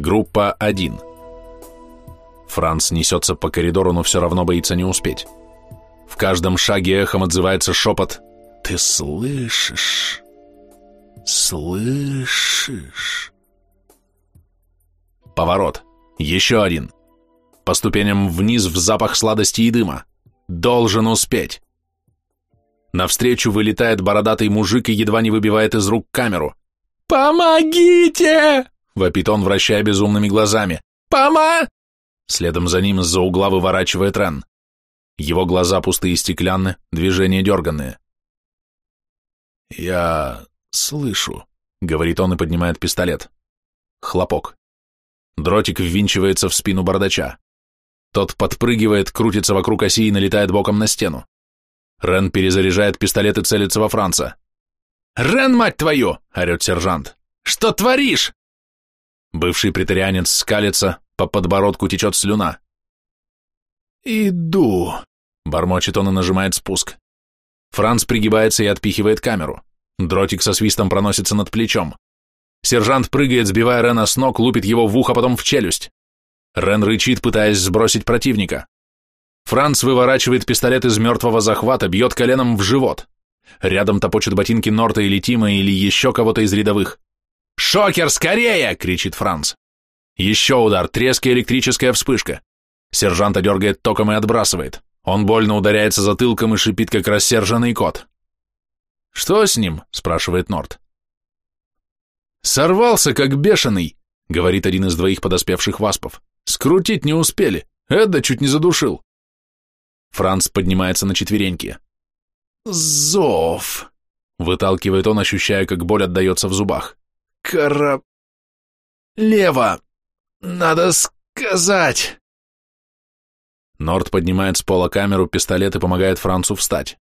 Группа 1. Франц несется по коридору, но все равно боится не успеть. В каждом шаге эхом отзывается шепот «Ты слышишь? Слышишь?» Поворот. Еще один. По ступеням вниз в запах сладости и дыма. Должен успеть. Навстречу вылетает бородатый мужик и едва не выбивает из рук камеру. «Помогите!» — вопит он, вращая безумными глазами. «Пома...» Следом за ним из-за угла выворачивает Рен. Его глаза пустые и стеклянные, движения дерганные. «Я слышу», — говорит он и поднимает пистолет. Хлопок. Дротик ввинчивается в спину бардача. Тот подпрыгивает, крутится вокруг оси и налетает боком на стену. Рен перезаряжает пистолет и целится во Франца. «Рен, мать твою!» — орет сержант. «Что творишь?» Бывший претарианец скалится, по подбородку течет слюна. «Иду», — бормочет он и нажимает спуск. Франц пригибается и отпихивает камеру. Дротик со свистом проносится над плечом. Сержант прыгает, сбивая Рена с ног, лупит его в ухо, потом в челюсть. Рен рычит, пытаясь сбросить противника. Франц выворачивает пистолет из мертвого захвата, бьет коленом в живот. Рядом топочут ботинки Норта или Тима или еще кого-то из рядовых. «Шокер, скорее!» — кричит Франц. Еще удар, треск и электрическая вспышка. Сержанта дергает током и отбрасывает. Он больно ударяется затылком и шипит, как рассерженный кот. «Что с ним?» — спрашивает Норт. «Сорвался, как бешеный», — говорит один из двоих подоспевших васпов. «Скрутить не успели. Эдда чуть не задушил». Франц поднимается на четвереньки. «Зов!» — выталкивает он, ощущая, как боль отдается в зубах. «Кара... лево! Надо сказать!» Норд поднимает с пола камеру, пистолет и помогает Францу встать.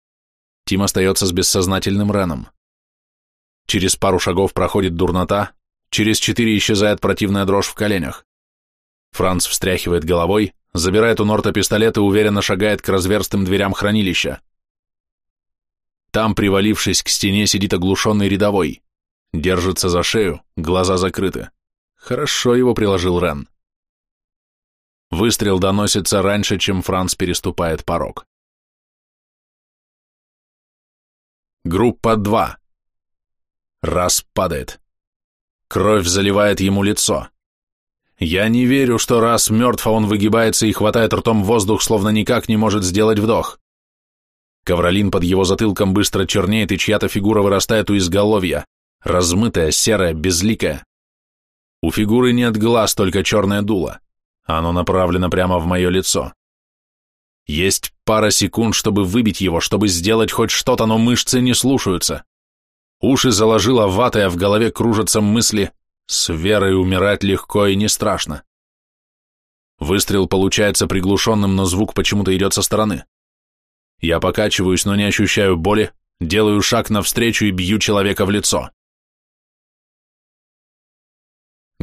Тим остается с бессознательным Реном. Через пару шагов проходит дурнота, через четыре исчезает противная дрожь в коленях. Франц встряхивает головой, забирает у Норта пистолет и уверенно шагает к разверстым дверям хранилища. Там, привалившись к стене, сидит оглушенный рядовой. Держится за шею, глаза закрыты. Хорошо его приложил Рен. Выстрел доносится раньше, чем Франц переступает порог. Группа 2. Раз падает. Кровь заливает ему лицо. Я не верю, что раз мертв, а он выгибается и хватает ртом воздух, словно никак не может сделать вдох. Ковролин под его затылком быстро чернеет, и чья-то фигура вырастает у изголовья, размытая, серая, безликая. У фигуры нет глаз, только черное дуло. Оно направлено прямо в мое лицо. Есть пара секунд, чтобы выбить его, чтобы сделать хоть что-то, но мышцы не слушаются. Уши заложило ватой, а в голове кружатся мысли «С верой умирать легко и не страшно». Выстрел получается приглушенным, но звук почему-то идет со стороны. Я покачиваюсь, но не ощущаю боли, делаю шаг навстречу и бью человека в лицо.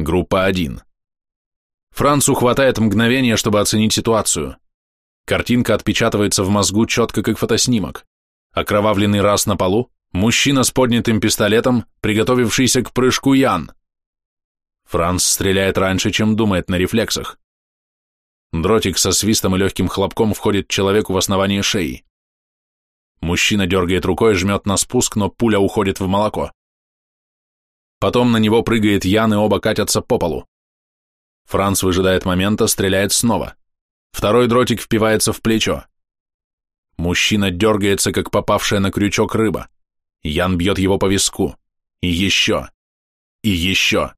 Группа 1. Францу хватает мгновения, чтобы оценить ситуацию. Картинка отпечатывается в мозгу четко, как фотоснимок. Окровавленный раз на полу, мужчина с поднятым пистолетом, приготовившийся к прыжку Ян. Франц стреляет раньше, чем думает на рефлексах. Дротик со свистом и легким хлопком входит человеку в основание шеи. Мужчина дергает рукой, жмет на спуск, но пуля уходит в молоко. Потом на него прыгает Ян, и оба катятся по полу. Франц выжидает момента, стреляет снова. Второй дротик впивается в плечо. Мужчина дергается, как попавшая на крючок рыба. Ян бьет его по виску. И еще. И еще.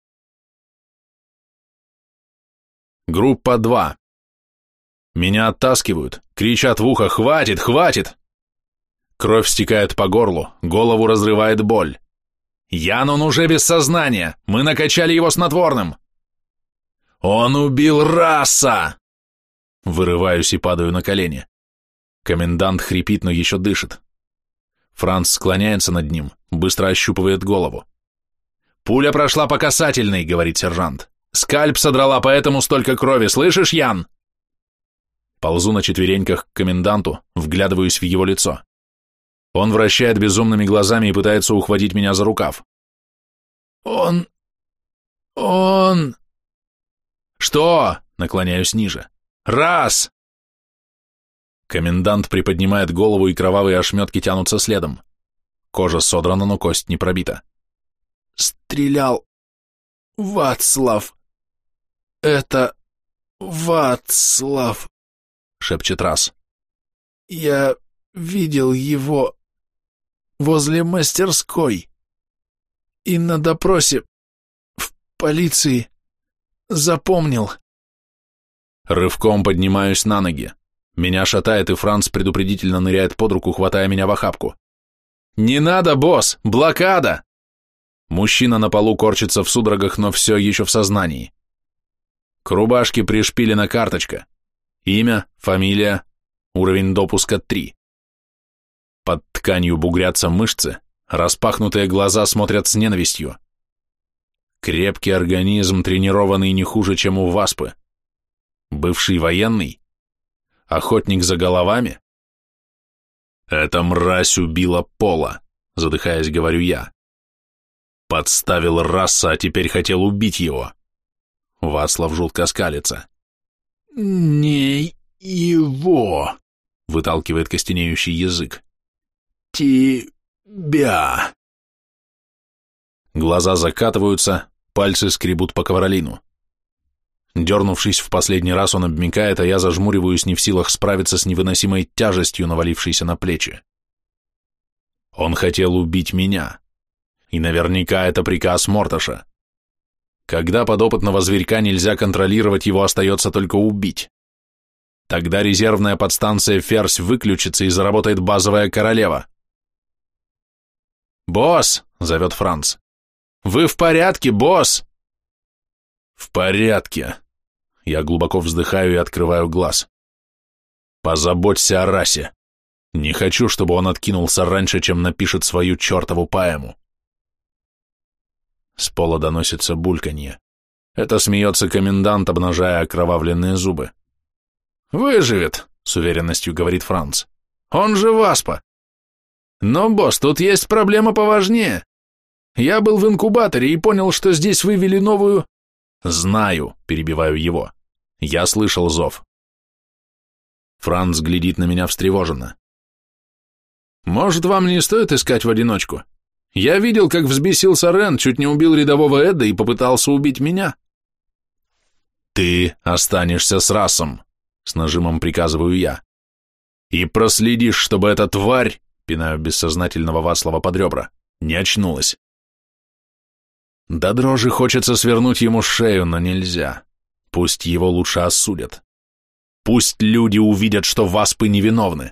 Группа 2. Меня оттаскивают, кричат в ухо «Хватит! Хватит!» Кровь стекает по горлу, голову разрывает боль. Ян, он уже без сознания. Мы накачали его снотворным. Он убил раса! Вырываюсь и падаю на колени. Комендант хрипит, но еще дышит. Франц склоняется над ним, быстро ощупывает голову. «Пуля прошла по касательной», — говорит сержант. «Скальп содрала, поэтому столько крови, слышишь, Ян?» Ползу на четвереньках к коменданту, вглядываюсь в его лицо. Он вращает безумными глазами и пытается ухватить меня за рукав. «Он... он...» Что? Наклоняюсь ниже. Раз! Комендант приподнимает голову, и кровавые ошметки тянутся следом. Кожа содрана, но кость не пробита. Стрелял Вацлав. Это Вацлав, шепчет раз. Я видел его возле мастерской и на допросе в полиции запомнил. Рывком поднимаюсь на ноги. Меня шатает, и Франц предупредительно ныряет под руку, хватая меня в охапку. «Не надо, босс! Блокада!» Мужчина на полу корчится в судорогах, но все еще в сознании. К рубашке пришпилена карточка. Имя, фамилия, уровень допуска 3. Под тканью бугрятся мышцы, распахнутые глаза смотрят с ненавистью. Крепкий организм, тренированный не хуже, чем у васпы. Бывший военный? Охотник за головами? Эта мразь убила Пола, задыхаясь, говорю я. Подставил раса, а теперь хотел убить его. Вацлав жутко скалится. «Не его!» — выталкивает костенеющий язык. «Тебя!» Глаза закатываются, пальцы скребут по ковролину. Дернувшись в последний раз, он обмикает, а я зажмуриваюсь не в силах справиться с невыносимой тяжестью, навалившейся на плечи. Он хотел убить меня. И наверняка это приказ Морташа. Когда подопытного зверька нельзя контролировать, его остается только убить. Тогда резервная подстанция «Ферзь» выключится и заработает базовая королева. «Босс!» — зовет Франц. «Вы в порядке, босс?» «В порядке». Я глубоко вздыхаю и открываю глаз. «Позаботься о расе. Не хочу, чтобы он откинулся раньше, чем напишет свою чертову поэму». С пола доносится бульканье. Это смеется комендант, обнажая окровавленные зубы. «Выживет», — с уверенностью говорит Франц. «Он же Васпа». «Но, босс, тут есть проблема поважнее. Я был в инкубаторе и понял, что здесь вывели новую...» «Знаю», — перебиваю его. «Я слышал зов». Франц глядит на меня встревоженно. «Может, вам не стоит искать в одиночку? Я видел, как взбесился Рен, чуть не убил рядового Эда и попытался убить меня. Ты останешься с расом, с нажимом приказываю я. И проследишь, чтобы эта тварь, пинаю бессознательного Васлова под ребра, не очнулась. До дрожи хочется свернуть ему шею, но нельзя. Пусть его лучше осудят. Пусть люди увидят, что васпы невиновны,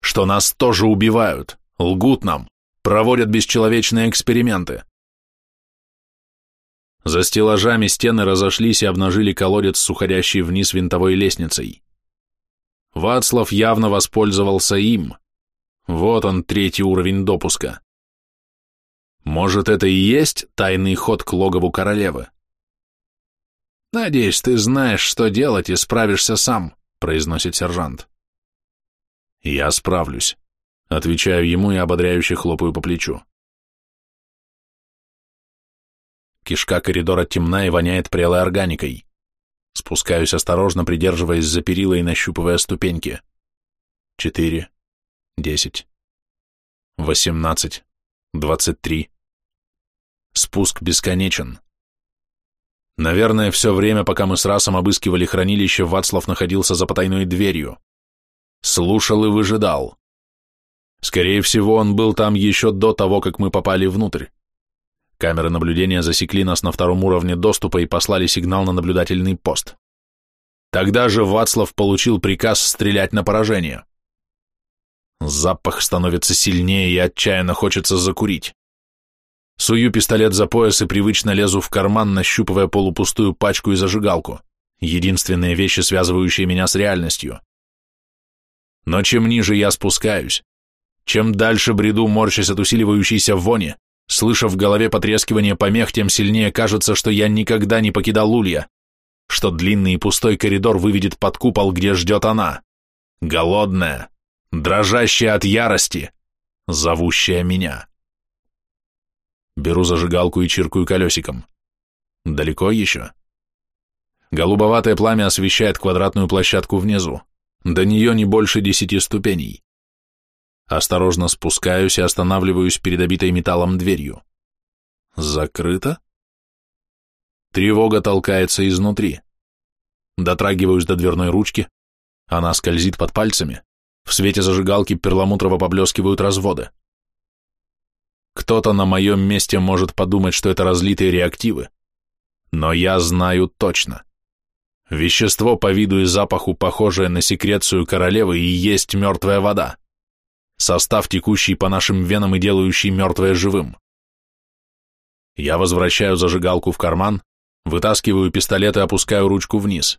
что нас тоже убивают, лгут нам проводят бесчеловечные эксперименты. За стеллажами стены разошлись и обнажили колодец с уходящей вниз винтовой лестницей. Вацлав явно воспользовался им. Вот он, третий уровень допуска. Может, это и есть тайный ход к логову королевы? «Надеюсь, ты знаешь, что делать и справишься сам», — произносит сержант. «Я справлюсь». Отвечаю ему и ободряюще хлопаю по плечу. Кишка коридора темна и воняет прелой органикой. Спускаюсь осторожно, придерживаясь за перила и нащупывая ступеньки. Четыре, десять, восемнадцать, двадцать три. Спуск бесконечен. Наверное, все время, пока мы с Расом обыскивали хранилище, Вацлав находился за потайной дверью. Слушал и выжидал. Скорее всего, он был там еще до того, как мы попали внутрь. Камеры наблюдения засекли нас на втором уровне доступа и послали сигнал на наблюдательный пост. Тогда же Вацлав получил приказ стрелять на поражение. Запах становится сильнее и отчаянно хочется закурить. Сую пистолет за пояс и привычно лезу в карман, нащупывая полупустую пачку и зажигалку. Единственные вещи, связывающие меня с реальностью. Но чем ниже я спускаюсь, чем дальше бреду, морщась от усиливающейся вони, слыша в голове потрескивание помех, тем сильнее кажется, что я никогда не покидал Улья, что длинный и пустой коридор выведет под купол, где ждет она, голодная, дрожащая от ярости, зовущая меня. Беру зажигалку и чиркаю колесиком. Далеко еще? Голубоватое пламя освещает квадратную площадку внизу. До нее не больше десяти ступеней. Осторожно спускаюсь и останавливаюсь перед обитой металлом дверью. Закрыто? Тревога толкается изнутри. Дотрагиваюсь до дверной ручки. Она скользит под пальцами. В свете зажигалки перламутрово поблескивают разводы. Кто-то на моем месте может подумать, что это разлитые реактивы. Но я знаю точно. Вещество по виду и запаху, похожее на секрецию королевы, и есть мертвая вода. Состав, текущий по нашим венам и делающий мертвое живым. Я возвращаю зажигалку в карман, вытаскиваю пистолет и опускаю ручку вниз.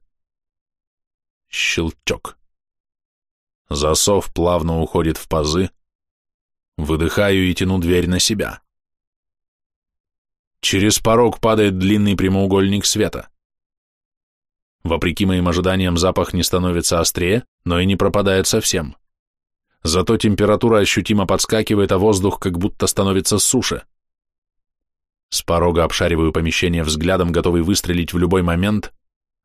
Щелчок. Засов плавно уходит в пазы. Выдыхаю и тяну дверь на себя. Через порог падает длинный прямоугольник света. Вопреки моим ожиданиям запах не становится острее, но и не пропадает совсем. Зато температура ощутимо подскакивает, а воздух как будто становится суше. С порога обшариваю помещение взглядом, готовый выстрелить в любой момент,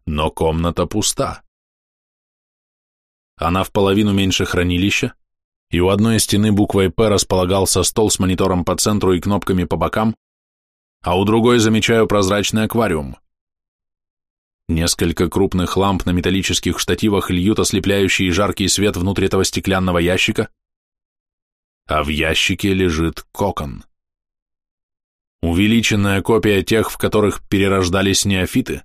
но комната пуста. Она в половину меньше хранилища, и у одной стены буквой «П» располагался стол с монитором по центру и кнопками по бокам, а у другой замечаю прозрачный аквариум. Несколько крупных ламп на металлических штативах льют ослепляющий жаркий свет внутрь этого стеклянного ящика, а в ящике лежит кокон. Увеличенная копия тех, в которых перерождались неофиты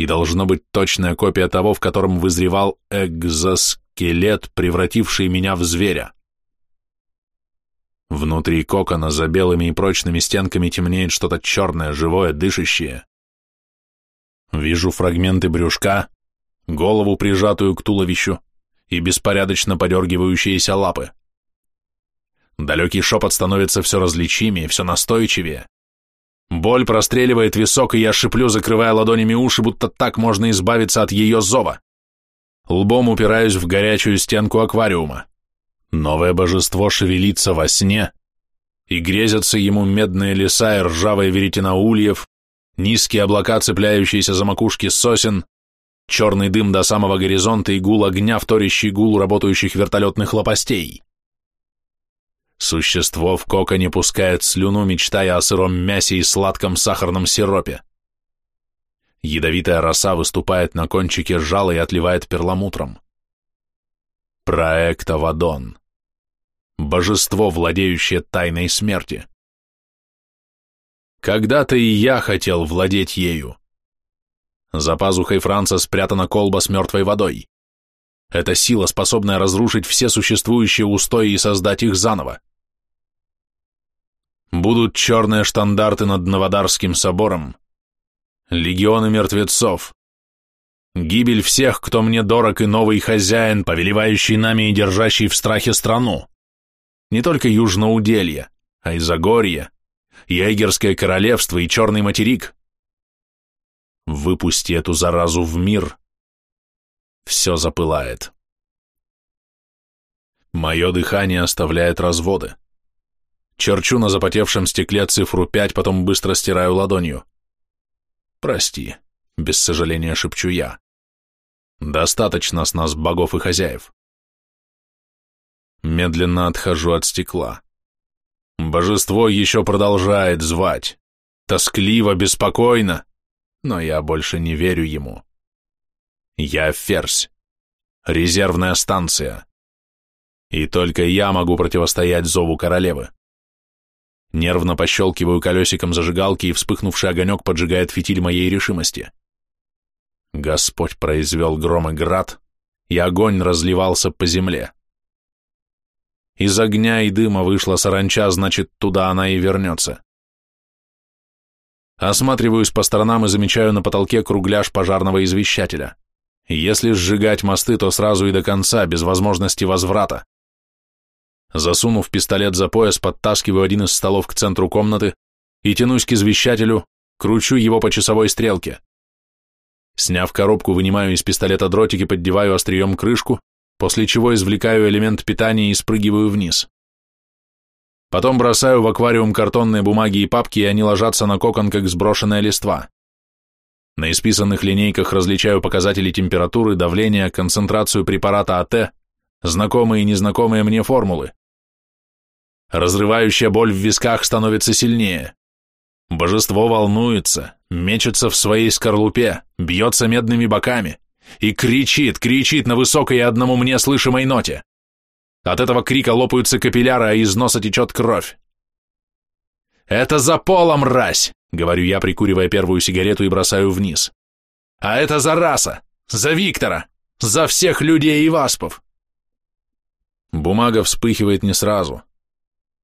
и должно быть точная копия того, в котором вызревал экзоскелет, превративший меня в зверя. Внутри кокона за белыми и прочными стенками темнеет что-то черное, живое, дышащее. Вижу фрагменты брюшка, голову, прижатую к туловищу, и беспорядочно подергивающиеся лапы. Далекий шепот становится все различимее, все настойчивее. Боль простреливает висок, и я шиплю, закрывая ладонями уши, будто так можно избавиться от ее зова. Лбом упираюсь в горячую стенку аквариума. Новое божество шевелится во сне, и грезятся ему медные леса и ржавая веретена ульев, низкие облака, цепляющиеся за макушки сосен, черный дым до самого горизонта и гул огня, вторящий гулу работающих вертолетных лопастей. Существо в коконе пускает слюну, мечтая о сыром мясе и сладком сахарном сиропе. Ядовитая роса выступает на кончике жала и отливает перламутром. Проект Авадон. Божество, владеющее тайной смерти. Когда-то и я хотел владеть ею. За пазухой Франца спрятана колба с мертвой водой. Это сила, способная разрушить все существующие устои и создать их заново. Будут черные штандарты над Новодарским собором, легионы мертвецов, гибель всех, кто мне дорог и новый хозяин, повелевающий нами и держащий в страхе страну. Не только Южноуделье, а и Загорье, Егерское королевство и Черный материк. Выпусти эту заразу в мир. Все запылает. Мое дыхание оставляет разводы. Черчу на запотевшем стекле цифру 5, потом быстро стираю ладонью. «Прости», — без сожаления шепчу я. «Достаточно с нас богов и хозяев». Медленно отхожу от стекла. Божество еще продолжает звать. Тоскливо, беспокойно, но я больше не верю ему. Я ферзь. Резервная станция. И только я могу противостоять зову королевы. Нервно пощелкиваю колесиком зажигалки, и вспыхнувший огонек поджигает фитиль моей решимости. Господь произвел гром и град, и огонь разливался по земле. Из огня и дыма вышла саранча, значит, туда она и вернется. Осматриваюсь по сторонам и замечаю на потолке кругляш пожарного извещателя. Если сжигать мосты, то сразу и до конца, без возможности возврата. Засунув пистолет за пояс, подтаскиваю один из столов к центру комнаты и тянусь к извещателю, кручу его по часовой стрелке. Сняв коробку, вынимаю из пистолета дротик и поддеваю острием крышку, после чего извлекаю элемент питания и спрыгиваю вниз. Потом бросаю в аквариум картонные бумаги и папки, и они ложатся на кокон, как сброшенная листва. На исписанных линейках различаю показатели температуры, давления, концентрацию препарата АТ, знакомые и незнакомые мне формулы. Разрывающая боль в висках становится сильнее. Божество волнуется, мечется в своей скорлупе, бьется медными боками и кричит, кричит на высокой и одному мне слышимой ноте. От этого крика лопаются капилляры, а из носа течет кровь. «Это за полом, мразь!» — говорю я, прикуривая первую сигарету и бросаю вниз. «А это за раса! За Виктора! За всех людей и васпов!» Бумага вспыхивает не сразу.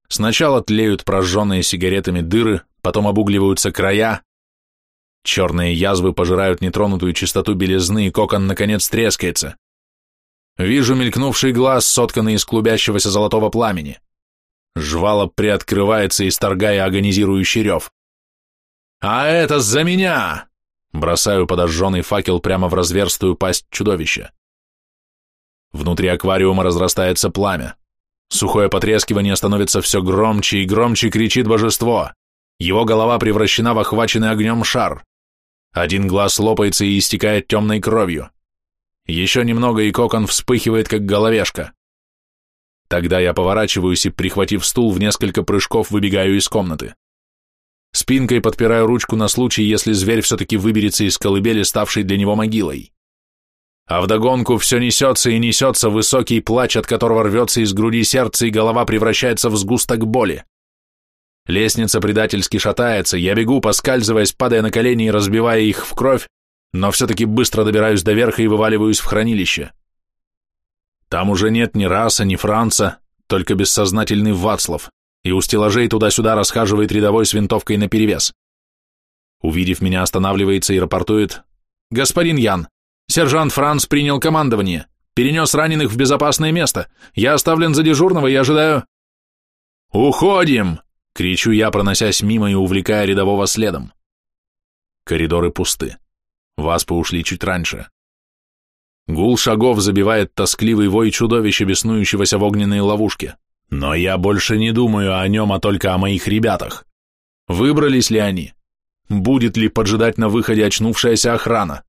Сначала тлеют прожженные сигаретами дыры, потом обугливаются края. Черные язвы пожирают нетронутую чистоту белизны, и кокон, наконец, трескается. Вижу мелькнувший глаз, сотканный из клубящегося золотого пламени. Жвало приоткрывается, исторгая агонизирующий рев. «А это за меня!» Бросаю подожженный факел прямо в разверстую пасть чудовища. Внутри аквариума разрастается пламя. Сухое потрескивание становится все громче и громче кричит божество. Его голова превращена в охваченный огнем шар. Один глаз лопается и истекает темной кровью. Еще немного, и кокон вспыхивает, как головешка. Тогда я поворачиваюсь и, прихватив стул, в несколько прыжков выбегаю из комнаты. Спинкой подпираю ручку на случай, если зверь все-таки выберется из колыбели, ставшей для него могилой. А вдогонку все несется и несется высокий плач, от которого рвется из груди сердце, и голова превращается в сгусток боли. Лестница предательски шатается, я бегу, поскальзываясь, падая на колени и разбивая их в кровь, но все-таки быстро добираюсь до верха и вываливаюсь в хранилище. Там уже нет ни раса, ни Франца, только бессознательный Вацлав, и у стеллажей туда-сюда расхаживает рядовой с винтовкой наперевес. Увидев меня, останавливается и рапортует «Господин Ян, сержант Франц принял командование, перенес раненых в безопасное место, я оставлен за дежурного и ожидаю...» «Уходим!» — кричу я, проносясь мимо и увлекая рядового следом. Коридоры пусты. Васпы ушли чуть раньше. Гул шагов забивает тоскливый вой чудовища, беснующегося в огненной ловушке. Но я больше не думаю о нем, а только о моих ребятах. Выбрались ли они? Будет ли поджидать на выходе очнувшаяся охрана?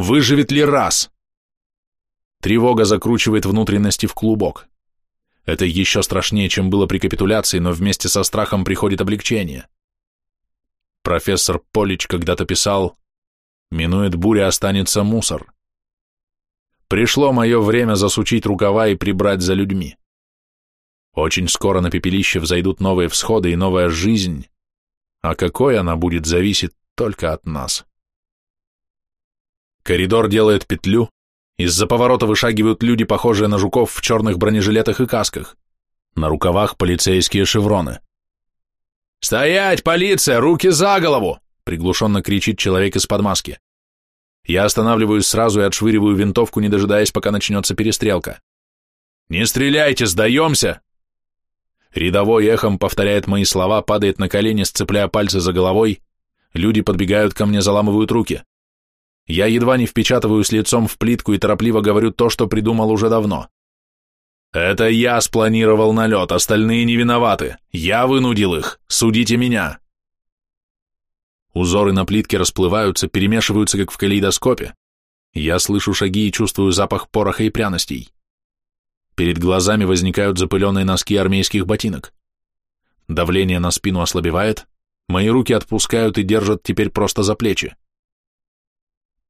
Выживет ли раз? Тревога закручивает внутренности в клубок. Это еще страшнее, чем было при капитуляции, но вместе со страхом приходит облегчение. Профессор Полич когда-то писал Минует буря, останется мусор. Пришло мое время засучить рукава и прибрать за людьми. Очень скоро на пепелище взойдут новые всходы и новая жизнь, а какой она будет, зависит только от нас. Коридор делает петлю, из-за поворота вышагивают люди, похожие на жуков в черных бронежилетах и касках. На рукавах полицейские шевроны. «Стоять, полиция! Руки за голову!» приглушенно кричит человек из-под маски. Я останавливаюсь сразу и отшвыриваю винтовку, не дожидаясь, пока начнется перестрелка. «Не стреляйте, сдаемся!» Рядовой эхом повторяет мои слова, падает на колени, сцепляя пальцы за головой. Люди подбегают ко мне, заламывают руки. Я едва не впечатываюсь лицом в плитку и торопливо говорю то, что придумал уже давно. «Это я спланировал налет, остальные не виноваты. Я вынудил их. Судите меня!» Узоры на плитке расплываются, перемешиваются, как в калейдоскопе. Я слышу шаги и чувствую запах пороха и пряностей. Перед глазами возникают запыленные носки армейских ботинок. Давление на спину ослабевает, мои руки отпускают и держат теперь просто за плечи.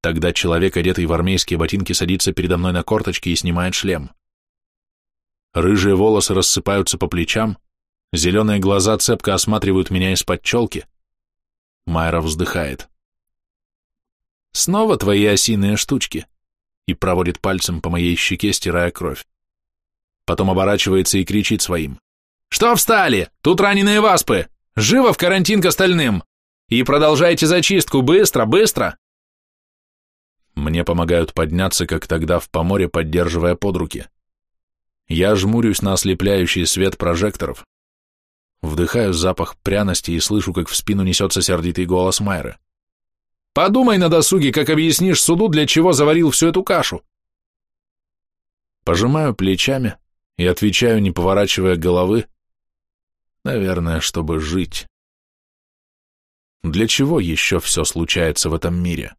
Тогда человек, одетый в армейские ботинки, садится передо мной на корточки и снимает шлем. Рыжие волосы рассыпаются по плечам, зеленые глаза цепко осматривают меня из-под челки — Майра вздыхает. «Снова твои осиные штучки», и проводит пальцем по моей щеке, стирая кровь. Потом оборачивается и кричит своим. «Что встали? Тут раненые васпы! Живо в карантин к остальным! И продолжайте зачистку, быстро, быстро!» Мне помогают подняться, как тогда в поморе, поддерживая под руки. Я жмурюсь на ослепляющий свет прожекторов, Вдыхаю запах пряности и слышу, как в спину несется сердитый голос Майры. «Подумай на досуге, как объяснишь суду, для чего заварил всю эту кашу!» Пожимаю плечами и отвечаю, не поворачивая головы, наверное, чтобы жить. Для чего еще все случается в этом мире?